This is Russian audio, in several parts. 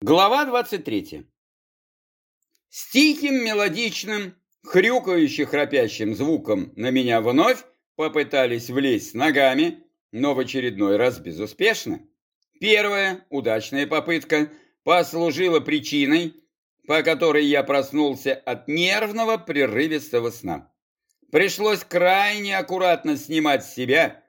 Глава 23. С тихим мелодичным, хрюкающим, храпящим звуком на меня вновь попытались влезть ногами, но в очередной раз безуспешно. Первая удачная попытка послужила причиной, по которой я проснулся от нервного прерывистого сна. Пришлось крайне аккуратно снимать с себя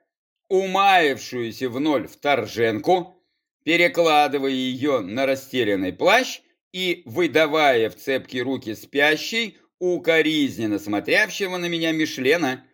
умаявшуюся в ноль вторженку, перекладывая ее на растерянный плащ и выдавая в цепкие руки спящей, укоризненно смотрящего на меня Мишлена.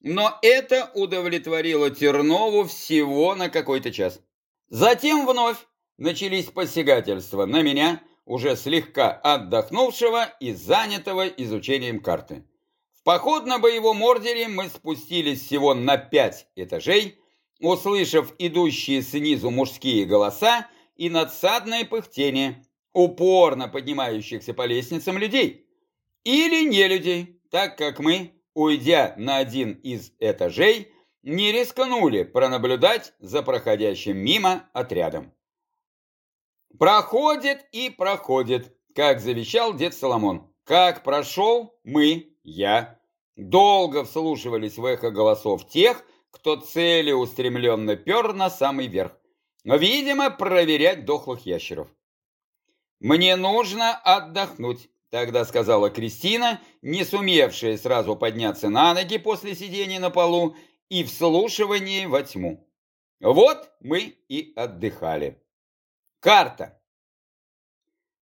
Но это удовлетворило Тернову всего на какой-то час. Затем вновь начались посягательства на меня, уже слегка отдохнувшего и занятого изучением карты. В походно-боевом ордере мы спустились всего на пять этажей, услышав идущие снизу мужские голоса и надсадное пыхтение упорно поднимающихся по лестницам людей. Или не людей, так как мы, уйдя на один из этажей, не рискнули пронаблюдать за проходящим мимо отрядом. Проходит и проходит, как завещал дед Соломон. Как прошел, мы, я, долго вслушивались в эхо голосов тех, кто целеустремленно пер на самый верх. Видимо, проверять дохлых ящеров. «Мне нужно отдохнуть», — тогда сказала Кристина, не сумевшая сразу подняться на ноги после сидения на полу и вслушивания во тьму. Вот мы и отдыхали. Карта.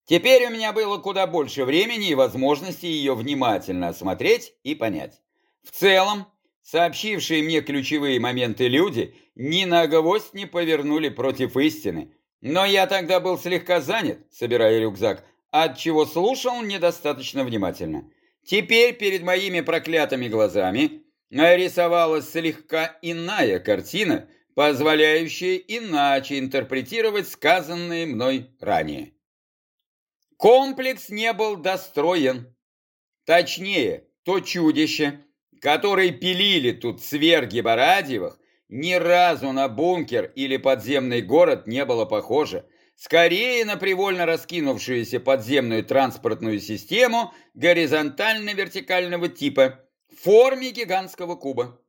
Теперь у меня было куда больше времени и возможности ее внимательно осмотреть и понять. В целом, Сообщившие мне ключевые моменты люди ни на гвоздь не повернули против истины. Но я тогда был слегка занят, собирая рюкзак, от чего слушал недостаточно внимательно. Теперь перед моими проклятыми глазами рисовалась слегка иная картина, позволяющая иначе интерпретировать сказанное мной ранее. Комплекс не был достроен. Точнее, то чудище, которые пилили тут сверги Барадьевых, ни разу на бункер или подземный город не было похоже. Скорее на привольно раскинувшуюся подземную транспортную систему горизонтально-вертикального типа в форме гигантского куба.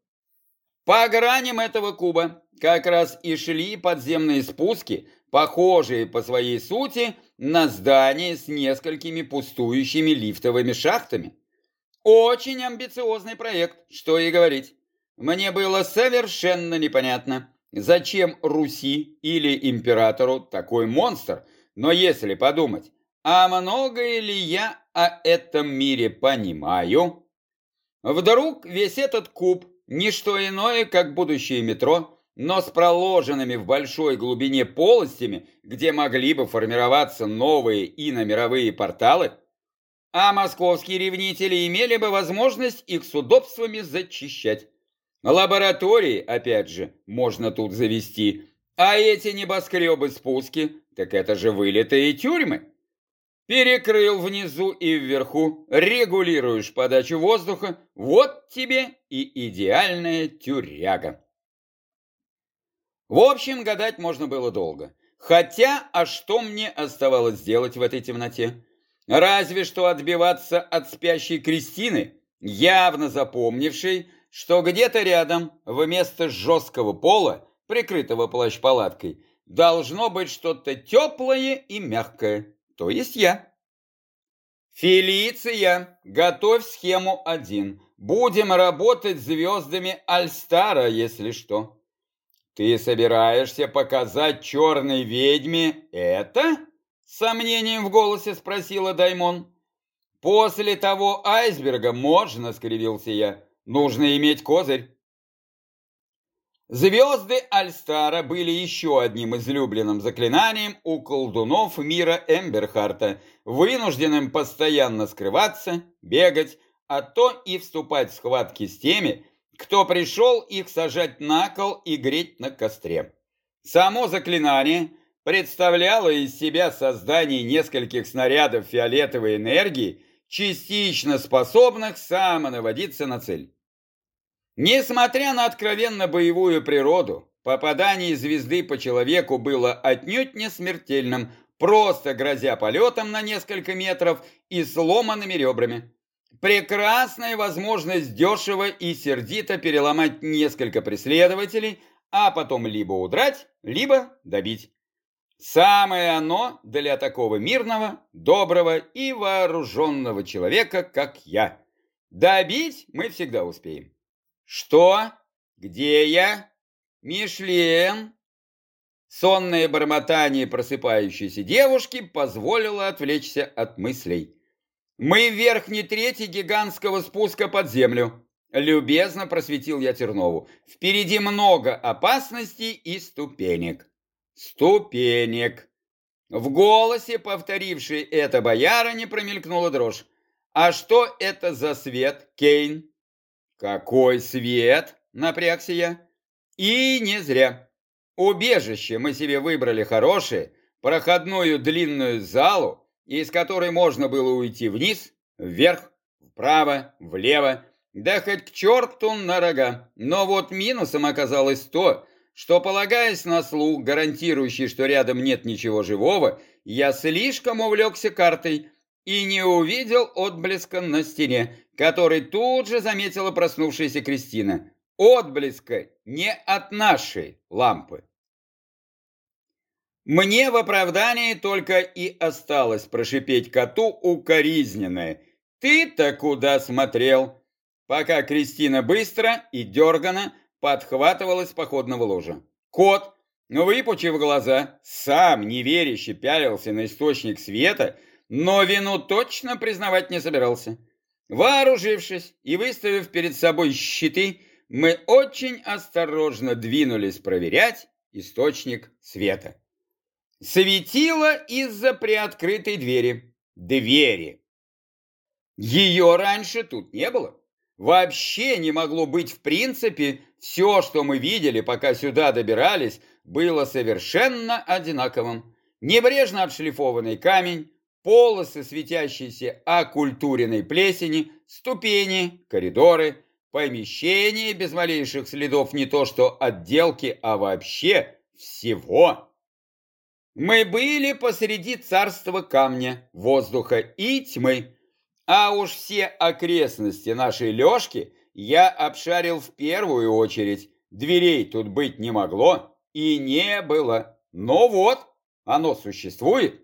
По граням этого куба как раз и шли подземные спуски, похожие по своей сути на здание с несколькими пустующими лифтовыми шахтами. Очень амбициозный проект, что и говорить. Мне было совершенно непонятно, зачем Руси или императору такой монстр, но если подумать, а многое ли я о этом мире понимаю? Вдруг весь этот куб – не что иное, как будущее метро, но с проложенными в большой глубине полостями, где могли бы формироваться новые иномировые порталы – а московские ревнители имели бы возможность их с удобствами зачищать. Лаборатории, опять же, можно тут завести, а эти небоскребы-спуски, так это же вылитые тюрьмы. Перекрыл внизу и вверху, регулируешь подачу воздуха, вот тебе и идеальная тюряга. В общем, гадать можно было долго. Хотя, а что мне оставалось делать в этой темноте? Разве что отбиваться от спящей Кристины, явно запомнившей, что где-то рядом, вместо жесткого пола, прикрытого плащ-палаткой, должно быть что-то теплое и мягкое, то есть я. Фелиция, готовь схему один. Будем работать звездами Альстара, если что. Ты собираешься показать черной ведьме это? С сомнением в голосе спросила Даймон. После того айсберга можно, скривился я. Нужно иметь козырь. Звезды Альстара были еще одним излюбленным заклинанием у колдунов мира Эмберхарта, вынужденным постоянно скрываться, бегать, а то и вступать в схватки с теми, кто пришел их сажать на кол и греть на костре. Само заклинание – представляла из себя создание нескольких снарядов фиолетовой энергии, частично способных самонаводиться на цель. Несмотря на откровенно боевую природу, попадание звезды по человеку было отнюдь не смертельным, просто грозя полетом на несколько метров и сломанными ребрами. Прекрасная возможность дешево и сердито переломать несколько преследователей, а потом либо удрать, либо добить. Самое оно для такого мирного, доброго и вооруженного человека, как я. Добить мы всегда успеем. Что? Где я? Мишлен? Сонное бормотание просыпающейся девушки позволило отвлечься от мыслей. Мы в верхней трети гигантского спуска под землю. Любезно просветил я Тернову. Впереди много опасностей и ступенек. Ступенек. В голосе, повторившей это боярыня, промелькнула дрожь. А что это за свет, Кейн? Какой свет? Напрягся я. И не зря. Убежище мы себе выбрали хорошее, проходную длинную залу, из которой можно было уйти вниз, вверх, вправо, влево, да хоть к черту на рога. Но вот минусом оказалось то, что, полагаясь на слух, гарантирующий, что рядом нет ничего живого, я слишком увлекся картой, и не увидел отблеска на стене, который тут же заметила проснувшаяся Кристина. Отблеска не от нашей лампы. Мне в оправдании только и осталось прошипеть коту укоризненное. «Ты-то куда смотрел?» Пока Кристина быстро и дергано подхватывалась походного ложа. Кот, выпучив глаза, сам неверяще пялился на источник света, но вину точно признавать не собирался. Вооружившись и выставив перед собой щиты, мы очень осторожно двинулись проверять источник света. Светило из-за приоткрытой двери. Двери. Ее раньше тут не было. Вообще не могло быть в принципе. Все, что мы видели, пока сюда добирались, было совершенно одинаковым. Небрежно отшлифованный камень, полосы светящейся оккультуренной плесени, ступени, коридоры, помещения без малейших следов не то что отделки, а вообще всего. Мы были посреди царства камня, воздуха и тьмы, а уж все окрестности нашей Лешки я обшарил в первую очередь. Дверей тут быть не могло и не было. Но вот, оно существует.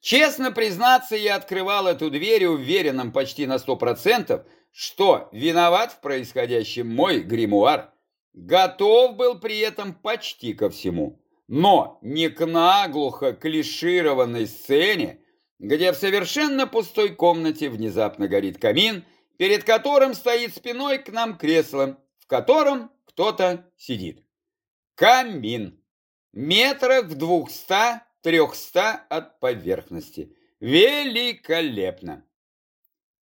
Честно признаться, я открывал эту дверь уверенным почти на сто процентов, что виноват в происходящем мой гримуар. Готов был при этом почти ко всему. Но не к наглухо клишированной сцене, где в совершенно пустой комнате внезапно горит камин, перед которым стоит спиной к нам кресло, в котором кто-то сидит. Камин. Метрах в двухста трехста от поверхности. Великолепно!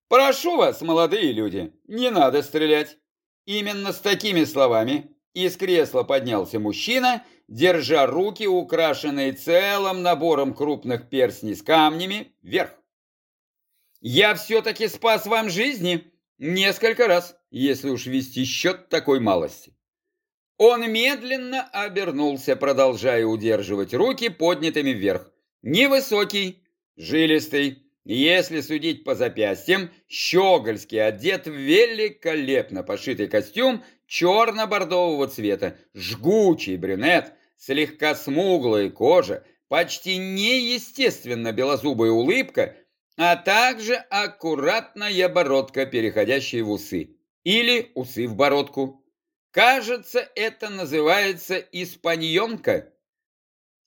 Прошу вас, молодые люди, не надо стрелять. Именно с такими словами из кресла поднялся мужчина, держа руки, украшенные целым набором крупных перстней с камнями, вверх. Я все-таки спас вам жизни несколько раз, если уж вести счет такой малости. Он медленно обернулся, продолжая удерживать руки поднятыми вверх. Невысокий, жилистый, если судить по запястьям, щегольский, одет в великолепно пошитый костюм черно-бордового цвета, жгучий брюнет, слегка смуглая кожа, почти неестественно белозубая улыбка, а также аккуратная бородка, переходящая в усы. Или усы в бородку. Кажется, это называется испаньонка.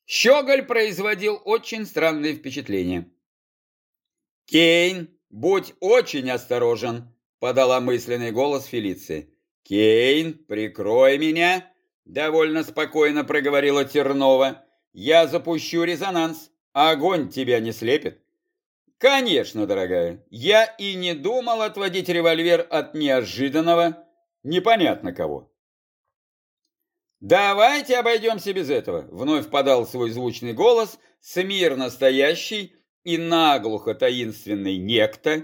Щеголь производил очень странное впечатление. «Кейн, будь очень осторожен», — подала мысленный голос Фелиции. «Кейн, прикрой меня», — довольно спокойно проговорила Тернова. «Я запущу резонанс. Огонь тебя не слепит». «Конечно, дорогая. Я и не думал отводить револьвер от неожиданного, непонятно кого». «Давайте обойдемся без этого», — вновь подал свой звучный голос, смирно стоящий и наглухо таинственный некто.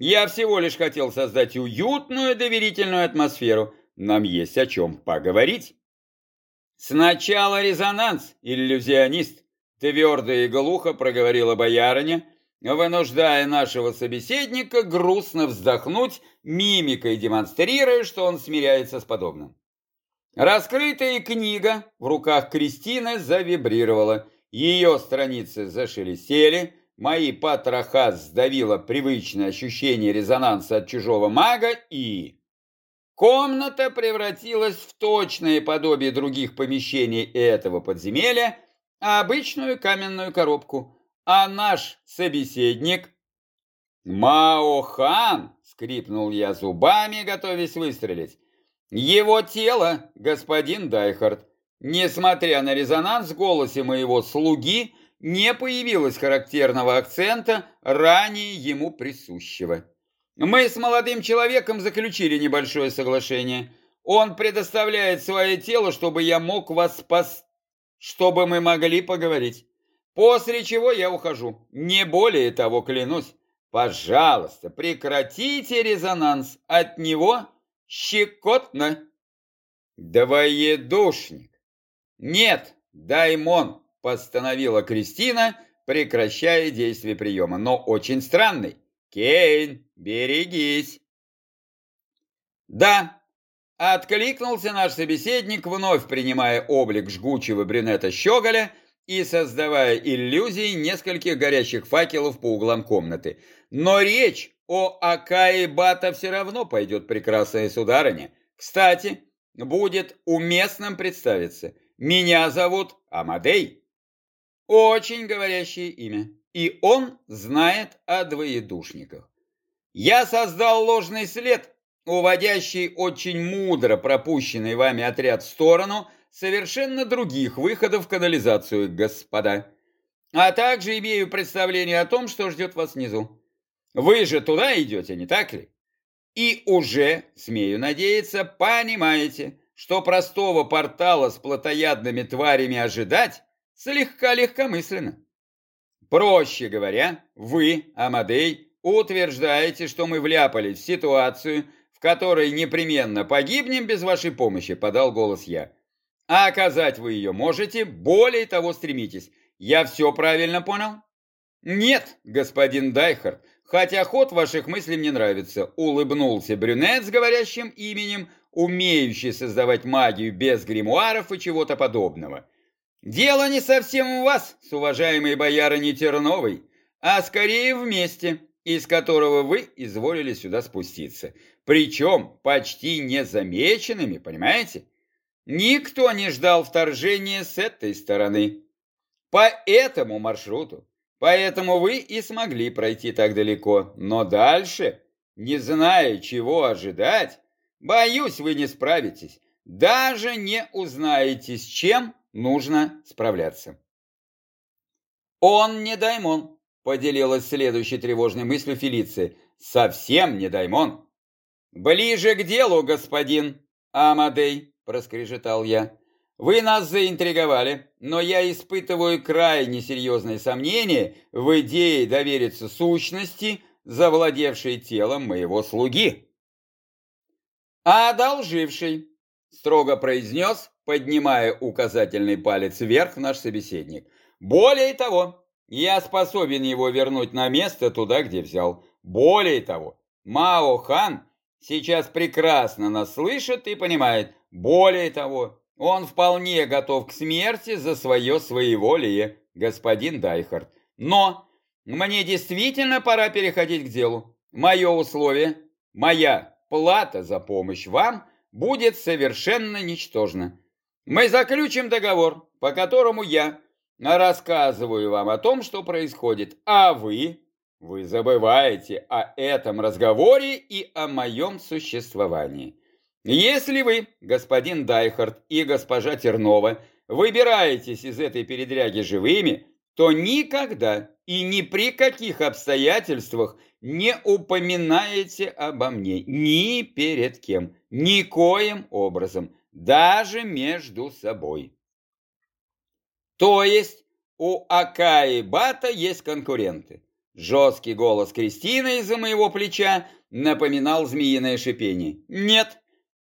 «Я всего лишь хотел создать уютную доверительную атмосферу. Нам есть о чем поговорить». «Сначала резонанс, иллюзионист», — твердо и глухо проговорила боярыня, вынуждая нашего собеседника грустно вздохнуть, мимикой демонстрируя, что он смиряется с подобным. Раскрытая книга в руках Кристины завибрировала, ее страницы зашелестели, мои потроха сдавило привычное ощущение резонанса от чужого мага и... Комната превратилась в точное подобие других помещений этого подземелья, обычную каменную коробку, а наш собеседник... «Маохан!» — скрипнул я зубами, готовясь выстрелить. «Его тело, господин Дайхард, несмотря на резонанс в голосе моего слуги, не появилось характерного акцента, ранее ему присущего. Мы с молодым человеком заключили небольшое соглашение. Он предоставляет свое тело, чтобы я мог вас спас, чтобы мы могли поговорить. После чего я ухожу. Не более того, клянусь. Пожалуйста, прекратите резонанс. От него щекотно. Двоедушник. Нет, даймон, постановила Кристина, прекращая действие приема, но очень странный. Кейн, берегись. Да, откликнулся наш собеседник, вновь принимая облик жгучего брюнета Щеголя и создавая иллюзии нескольких горящих факелов по углам комнаты. Но речь о Акае Бата все равно пойдет, прекрасная сударыня. Кстати, будет уместным представиться. Меня зовут Амадей. Очень говорящее имя. И он знает о двоедушниках. Я создал ложный след, уводящий очень мудро пропущенный вами отряд в сторону совершенно других выходов в канализацию, господа. А также имею представление о том, что ждет вас внизу. Вы же туда идете, не так ли? И уже, смею надеяться, понимаете, что простого портала с плотоядными тварями ожидать слегка легкомысленно. Проще говоря, вы, Амадей, утверждаете, что мы вляпались в ситуацию, в которой непременно погибнем без вашей помощи, подал голос я. А оказать вы ее можете, более того стремитесь. Я все правильно понял? Нет, господин Дайхард, хотя ход ваших мыслей мне нравится, улыбнулся брюнет с говорящим именем, умеющий создавать магию без гримуаров и чего-то подобного. Дело не совсем в вас, с уважаемой боярыней Терновой, а скорее в месте, из которого вы изволили сюда спуститься. Причем почти незамеченными, понимаете? Никто не ждал вторжения с этой стороны. По этому маршруту. Поэтому вы и смогли пройти так далеко. Но дальше, не зная, чего ожидать, боюсь, вы не справитесь. Даже не узнаете, с чем нужно справляться. «Он не даймон», — поделилась следующей тревожной мыслью Фелиция. «Совсем не даймон». «Ближе к делу, господин Амадей», — проскрежетал я. «Вы нас заинтриговали, но я испытываю крайне серьезные сомнения в идее довериться сущности, завладевшей телом моего слуги». «Одолживший», — строго произнес поднимая указательный палец вверх наш собеседник. Более того, я способен его вернуть на место туда, где взял. Более того, Мао Хан сейчас прекрасно нас слышит и понимает. Более того, он вполне готов к смерти за свое своеволие, господин Дайхард. Но мне действительно пора переходить к делу. Мое условие, моя плата за помощь вам будет совершенно ничтожна. Мы заключим договор, по которому я рассказываю вам о том, что происходит, а вы, вы забываете о этом разговоре и о моем существовании. Если вы, господин Дайхард и госпожа Тернова, выбираетесь из этой передряги живыми, то никогда и ни при каких обстоятельствах не упоминаете обо мне ни перед кем, никоим образом – даже между собой. То есть у Ака и Бата есть конкуренты. Жесткий голос Кристины из-за моего плеча напоминал змеиное шипение. «Нет,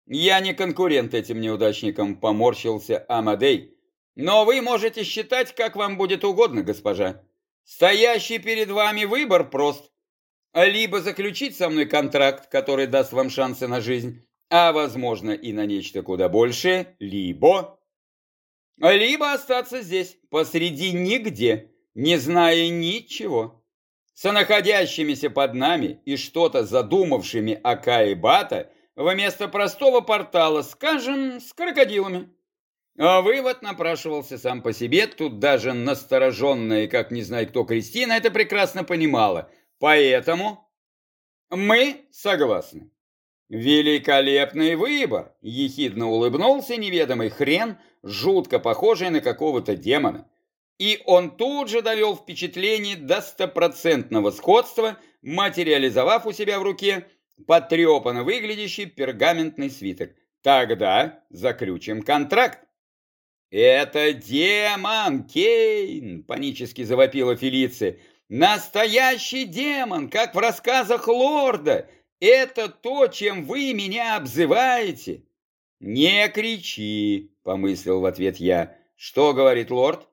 я не конкурент этим неудачникам», — поморщился Амадей. Но вы можете считать, как вам будет угодно, госпожа. Стоящий перед вами выбор прост. Либо заключить со мной контракт, который даст вам шансы на жизнь, а, возможно, и на нечто куда большее, либо... Либо остаться здесь, посреди нигде, не зная ничего. Со находящимися под нами и что-то задумавшими Ака и Бата вместо простого портала, скажем, с крокодилами. А вывод напрашивался сам по себе, тут даже настороженная, как не знаю кто, Кристина это прекрасно понимала. Поэтому мы согласны. Великолепный выбор, ехидно улыбнулся неведомый хрен, жутко похожий на какого-то демона. И он тут же довел впечатление до стопроцентного сходства, материализовав у себя в руке потрепанно выглядящий пергаментный свиток. Тогда заключим контракт. «Это демон, Кейн!» — панически завопила Фелиция. «Настоящий демон, как в рассказах лорда! Это то, чем вы меня обзываете!» «Не кричи!» — помыслил в ответ я. «Что говорит лорд?»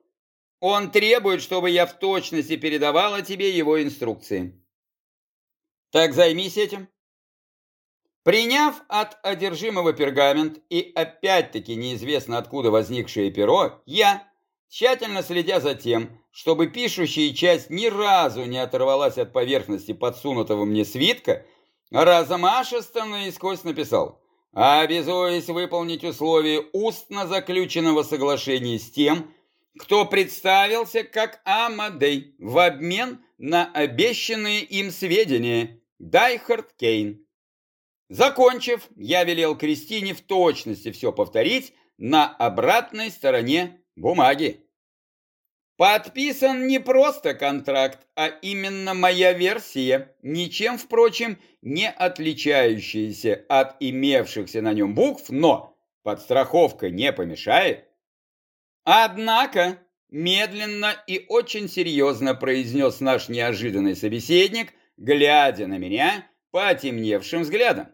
«Он требует, чтобы я в точности передавала тебе его инструкции». «Так займись этим». Приняв от одержимого пергамент и опять-таки неизвестно откуда возникшее перо, я, тщательно следя за тем, чтобы пишущая часть ни разу не оторвалась от поверхности подсунутого мне свитка, размашисто наискось написал «Обязуюсь выполнить условия устно заключенного соглашения с тем, кто представился как Амадей в обмен на обещанные им сведения Дайхард Кейн». Закончив, я велел Кристине в точности все повторить на обратной стороне бумаги. Подписан не просто контракт, а именно моя версия, ничем, впрочем, не отличающаяся от имевшихся на нем букв, но подстраховка не помешает. Однако, медленно и очень серьезно произнес наш неожиданный собеседник, глядя на меня потемневшим взглядом.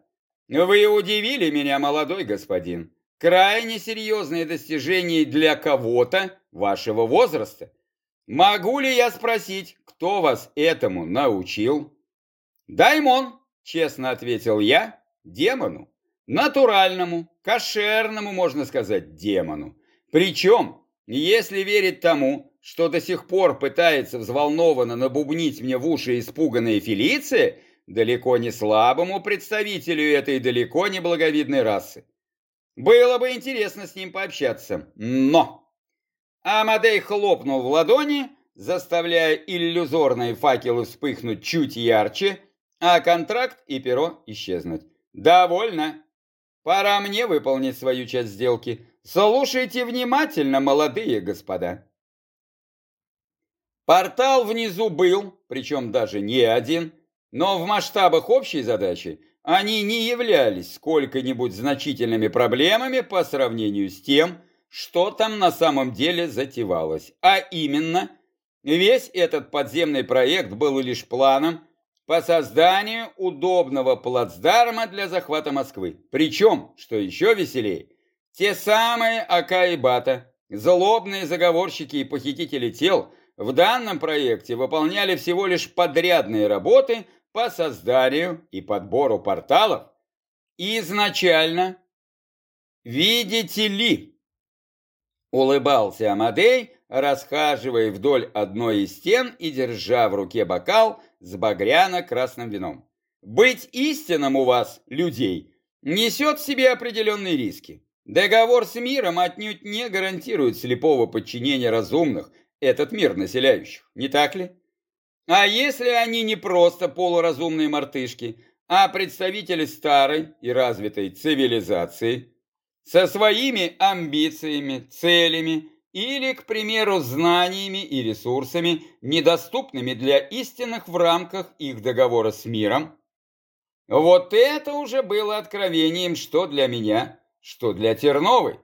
Вы удивили меня, молодой господин. Крайне серьезные достижения для кого-то вашего возраста. Могу ли я спросить, кто вас этому научил? Даймон, честно ответил я, демону. Натуральному, кошерному, можно сказать, демону. Причем, если верить тому, что до сих пор пытается взволнованно набубнить мне в уши испуганная Фелиция, далеко не слабому представителю этой далеко не благовидной расы. Было бы интересно с ним пообщаться, но... Амадей хлопнул в ладони, заставляя иллюзорные факелы вспыхнуть чуть ярче, а контракт и перо исчезнуть. «Довольно. Пора мне выполнить свою часть сделки. Слушайте внимательно, молодые господа». Портал внизу был, причем даже не один, но в масштабах общей задачи они не являлись сколько-нибудь значительными проблемами по сравнению с тем, что там на самом деле затевалось. А именно, весь этот подземный проект был лишь планом по созданию удобного плацдарма для захвата Москвы. Причем, что еще веселее, те самые Ака и Бата, злобные заговорщики и похитители тел, в данном проекте выполняли всего лишь подрядные работы – по созданию и подбору порталов изначально, видите ли, улыбался Амадей, расхаживая вдоль одной из стен и держа в руке бокал с багряно-красным вином. Быть истинным у вас, людей, несет в себе определенные риски. Договор с миром отнюдь не гарантирует слепого подчинения разумных, этот мир населяющих, не так ли? А если они не просто полуразумные мартышки, а представители старой и развитой цивилизации, со своими амбициями, целями или, к примеру, знаниями и ресурсами, недоступными для истинных в рамках их договора с миром, вот это уже было откровением что для меня, что для Терновой,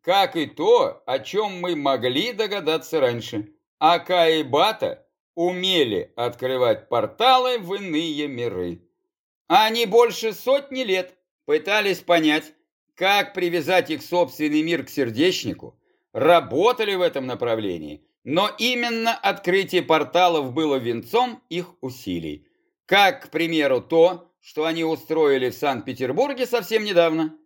как и то, о чем мы могли догадаться раньше. А Каибата умели открывать порталы в иные миры. Они больше сотни лет пытались понять, как привязать их собственный мир к сердечнику, работали в этом направлении, но именно открытие порталов было венцом их усилий. Как, к примеру, то, что они устроили в Санкт-Петербурге совсем недавно.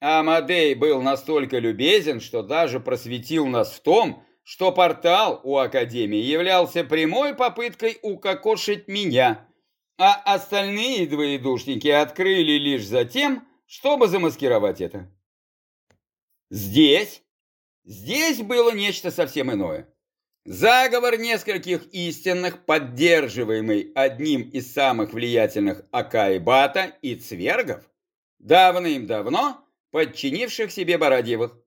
Амадей был настолько любезен, что даже просветил нас в том, что портал у Академии являлся прямой попыткой укокошить меня, а остальные двоедушники открыли лишь за тем, чтобы замаскировать это. Здесь, здесь было нечто совсем иное. Заговор нескольких истинных, поддерживаемый одним из самых влиятельных Акаибата и Цвергов, давным-давно подчинивших себе Бородьевых,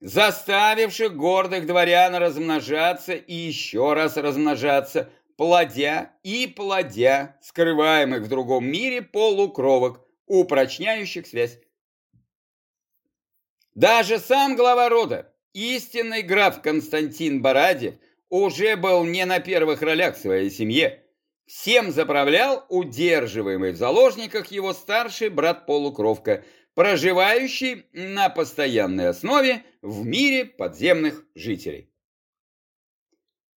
заставивших гордых дворян размножаться и еще раз размножаться, плодя и плодя скрываемых в другом мире полукровок, упрочняющих связь. Даже сам глава рода, истинный граф Константин Барадьев, уже был не на первых ролях в своей семье. Всем заправлял удерживаемый в заложниках его старший брат-полукровка, проживающий на постоянной основе в мире подземных жителей.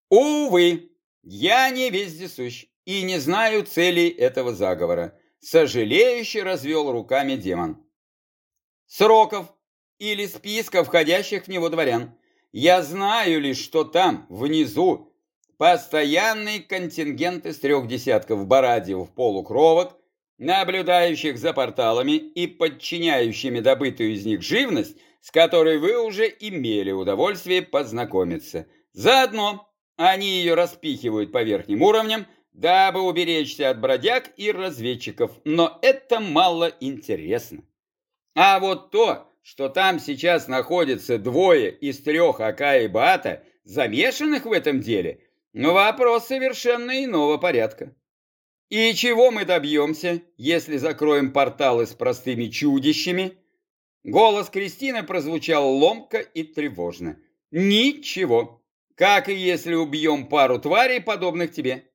Увы, я не вездесущ и не знаю целей этого заговора, сожалеюще развел руками демон. Сроков или списка входящих в него дворян. Я знаю лишь, что там, внизу, постоянный контингент из трех десятков барадьев полукровок, наблюдающих за порталами и подчиняющими добытую из них живность, с которой вы уже имели удовольствие познакомиться. Заодно они ее распихивают по верхним уровням, дабы уберечься от бродяг и разведчиков, но это мало интересно. А вот то, что там сейчас находится двое из трех Ака и Бата, замешанных в этом деле, вопрос совершенно иного порядка. И чего мы добьемся, если закроем порталы с простыми чудищами? Голос Кристины прозвучал ломко и тревожно. Ничего. Как и если убьем пару тварей, подобных тебе.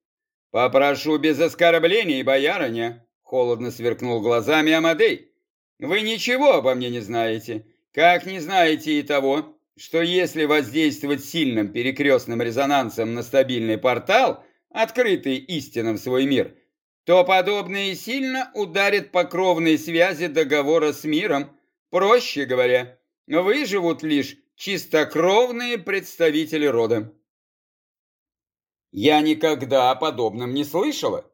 Попрошу без оскорблений, боярыня, холодно сверкнул глазами Амадей. Вы ничего обо мне не знаете, как не знаете и того, что если воздействовать сильным перекрестным резонансом на стабильный портал, открытый истинам свой мир, то подобное сильно ударит по кровной связи договора с миром. Проще говоря, выживут лишь чистокровные представители рода. Я никогда о подобном не слышала,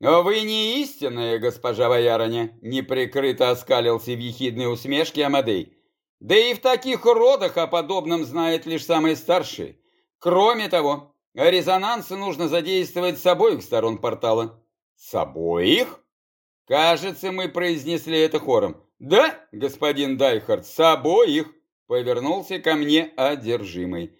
«Вы не истинная, госпожа боярыня», — неприкрыто оскалился в ехидной усмешке Амадей. «Да и в таких родах о подобном знает лишь самые старшие. Кроме того, резонансы нужно задействовать с обоих сторон портала». «С обоих?» «Кажется, мы произнесли это хором». «Да, господин Дайхард, с обоих», — повернулся ко мне одержимый.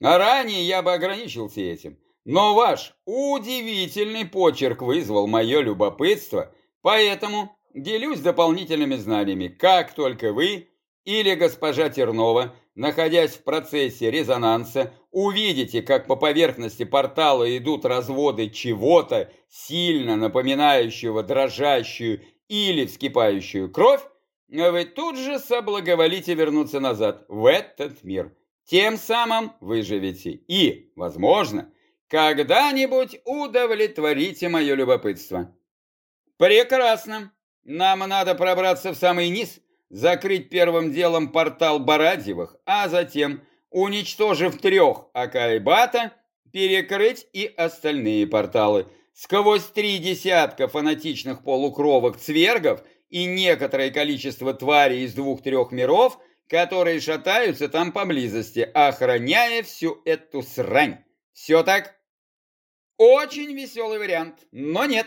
«А ранее я бы ограничился этим». Но ваш удивительный почерк вызвал мое любопытство, поэтому делюсь дополнительными знаниями. Как только вы или госпожа Тернова, находясь в процессе резонанса, увидите, как по поверхности портала идут разводы чего-то, сильно напоминающего дрожащую или вскипающую кровь, вы тут же соблаговолите вернуться назад, в этот мир. Тем самым выживете и, возможно, когда-нибудь удовлетворите мое любопытство. Прекрасно. Нам надо пробраться в самый низ, закрыть первым делом портал Барадьевых, а затем, уничтожив трех Акайбата, перекрыть и остальные порталы. Сквозь три десятка фанатичных полукровок цвергов и некоторое количество тварей из двух-трех миров, которые шатаются там поблизости, охраняя всю эту срань. Все так? Очень веселый вариант, но нет.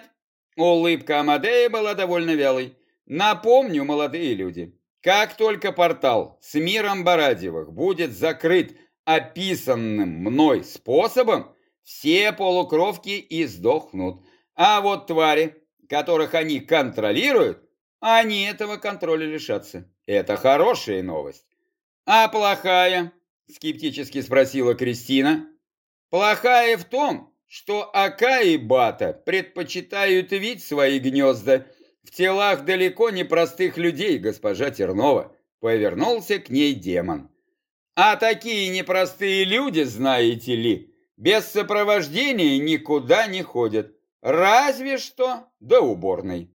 Улыбка Амадея была довольно вялой. Напомню, молодые люди, как только портал с миром Барадьевых будет закрыт описанным мной способом, все полукровки издохнут. А вот твари, которых они контролируют, они этого контроля лишатся. Это хорошая новость. А плохая? Скептически спросила Кристина. Плохая в том, что Ака и Бата предпочитают видеть свои гнезда в телах далеко не простых людей, госпожа Тернова. Повернулся к ней демон. А такие непростые люди, знаете ли, без сопровождения никуда не ходят. Разве что до уборной.